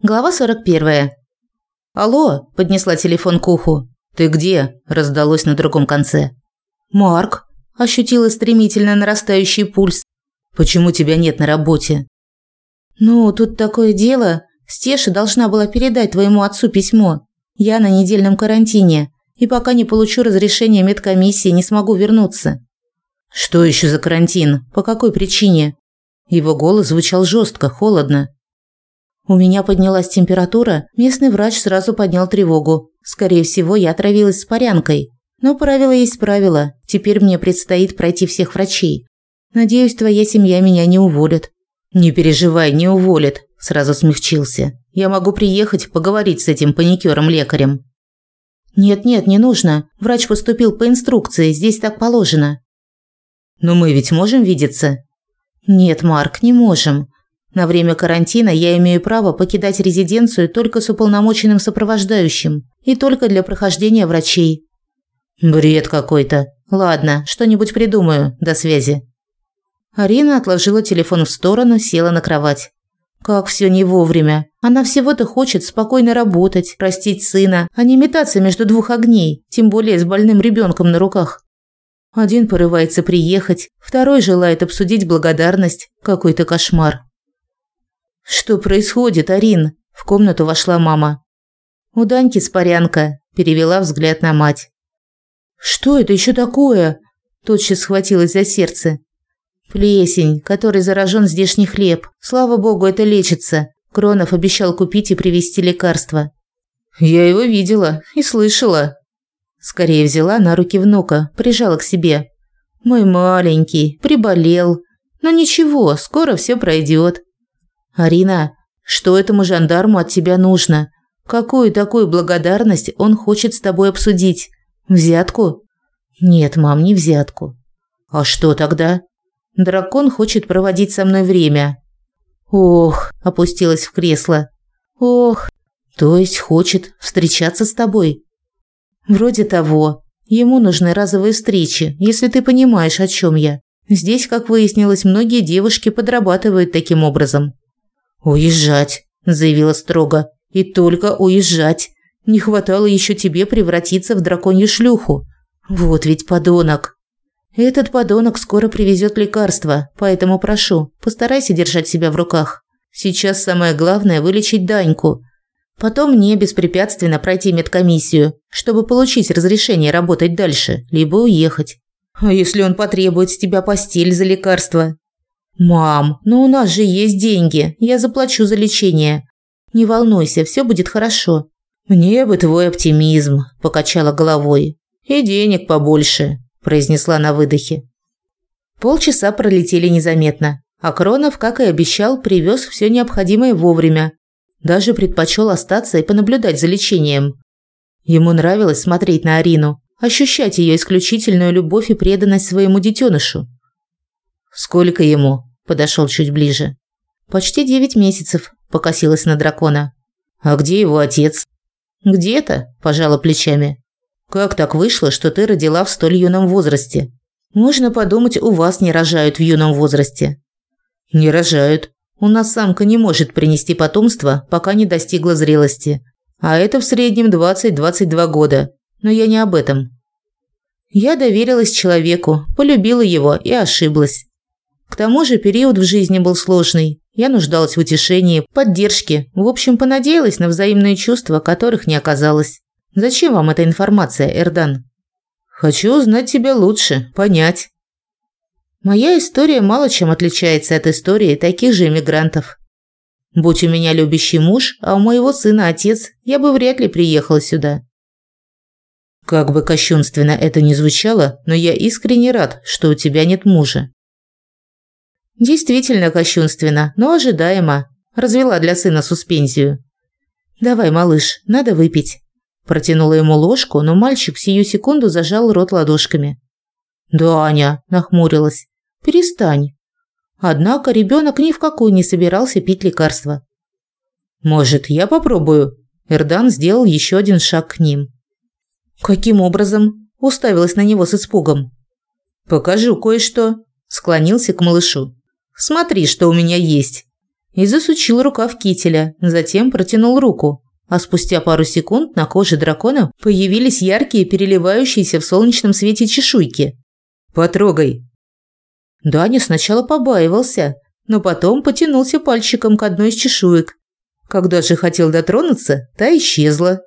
Глава 41. «Алло!» – поднесла телефон к уху. «Ты где?» – раздалось на другом конце. «Марк!» – ощутила стремительно нарастающий пульс. «Почему тебя нет на работе?» «Ну, тут такое дело. Стеша должна была передать твоему отцу письмо. Я на недельном карантине, и пока не получу разрешения медкомиссии, не смогу вернуться». «Что еще за карантин? По какой причине?» Его голос звучал жестко, холодно. У меня поднялась температура, местный врач сразу поднял тревогу. Скорее всего, я отравилась с парянкой. Но правило есть правило. Теперь мне предстоит пройти всех врачей. Надеюсь, твоя семья меня не уволит. Не переживай, не уволит, сразу смягчился. Я могу приехать поговорить с этим паникёром-лекарем. Нет-нет, не нужно. Врач поступил по инструкции, здесь так положено. Но мы ведь можем видеться? Нет, Марк, не можем. На время карантина я имею право покидать резиденцию только с уполномоченным сопровождающим и только для прохождения врачей. Бред какой-то. Ладно, что-нибудь придумаю. До связи. Арина отложила телефон в сторону, села на кровать. Как все не вовремя. Она всего-то хочет спокойно работать, простить сына, а не метаться между двух огней, тем более с больным ребенком на руках. Один порывается приехать, второй желает обсудить благодарность. Какой-то кошмар. «Что происходит, Арин?» В комнату вошла мама. «У Даньки спарянка», – перевела взгляд на мать. «Что это еще такое?» Тотчас схватилась за сердце. «Плесень, который заражен здешний хлеб. Слава богу, это лечится. Кронов обещал купить и привезти лекарства». «Я его видела и слышала». Скорее взяла на руки внука, прижала к себе. «Мой маленький, приболел. Но ничего, скоро все пройдет. «Арина, что этому жандарму от тебя нужно? Какую такую благодарность он хочет с тобой обсудить? Взятку?» «Нет, мам, не взятку». «А что тогда?» «Дракон хочет проводить со мной время». «Ох», – опустилась в кресло. «Ох, то есть хочет встречаться с тобой?» «Вроде того. Ему нужны разовые встречи, если ты понимаешь, о чем я. Здесь, как выяснилось, многие девушки подрабатывают таким образом. «Уезжать», – заявила строго. «И только уезжать. Не хватало еще тебе превратиться в драконью шлюху. Вот ведь подонок». «Этот подонок скоро привезет лекарства, поэтому прошу, постарайся держать себя в руках. Сейчас самое главное – вылечить Даньку. Потом мне беспрепятственно пройти медкомиссию, чтобы получить разрешение работать дальше, либо уехать. А если он потребует с тебя постель за лекарства? «Мам, но у нас же есть деньги. Я заплачу за лечение. Не волнуйся, все будет хорошо». «Мне бы твой оптимизм», – покачала головой. «И денег побольше», – произнесла на выдохе. Полчаса пролетели незаметно, а Кронов, как и обещал, привез все необходимое вовремя. Даже предпочел остаться и понаблюдать за лечением. Ему нравилось смотреть на Арину, ощущать ее исключительную любовь и преданность своему детенышу. «Сколько ему?» Подошел чуть ближе. Почти девять месяцев, покосилась на дракона. А где его отец? Где-то, пожала плечами. Как так вышло, что ты родила в столь юном возрасте? Можно подумать, у вас не рожают в юном возрасте. Не рожают. У нас самка не может принести потомство, пока не достигла зрелости. А это в среднем 20-22 года. Но я не об этом. Я доверилась человеку, полюбила его и ошиблась. К тому же период в жизни был сложный. Я нуждалась в утешении, поддержке, в общем, понадеялась на взаимные чувства, которых не оказалось. Зачем вам эта информация, Эрдан? Хочу узнать тебя лучше, понять. Моя история мало чем отличается от истории таких же иммигрантов. Будь у меня любящий муж, а у моего сына отец, я бы вряд ли приехала сюда. Как бы кощунственно это ни звучало, но я искренне рад, что у тебя нет мужа. Действительно кощунственно, но ожидаемо. Развела для сына суспензию. «Давай, малыш, надо выпить». Протянула ему ложку, но мальчик сию секунду зажал рот ладошками. «Да, Аня», – нахмурилась. «Перестань». Однако ребенок ни в какую не собирался пить лекарства. «Может, я попробую?» Эрдан сделал еще один шаг к ним. «Каким образом?» – уставилась на него с испугом. «Покажу кое-что», – склонился к малышу. Смотри, что у меня есть». и засучил рукав кителя, затем протянул руку. А спустя пару секунд на коже дракона появились яркие, переливающиеся в солнечном свете чешуйки. «Потрогай!» Даня сначала побаивался, но потом потянулся пальчиком к одной из чешуек. Когда же хотел дотронуться, та исчезла.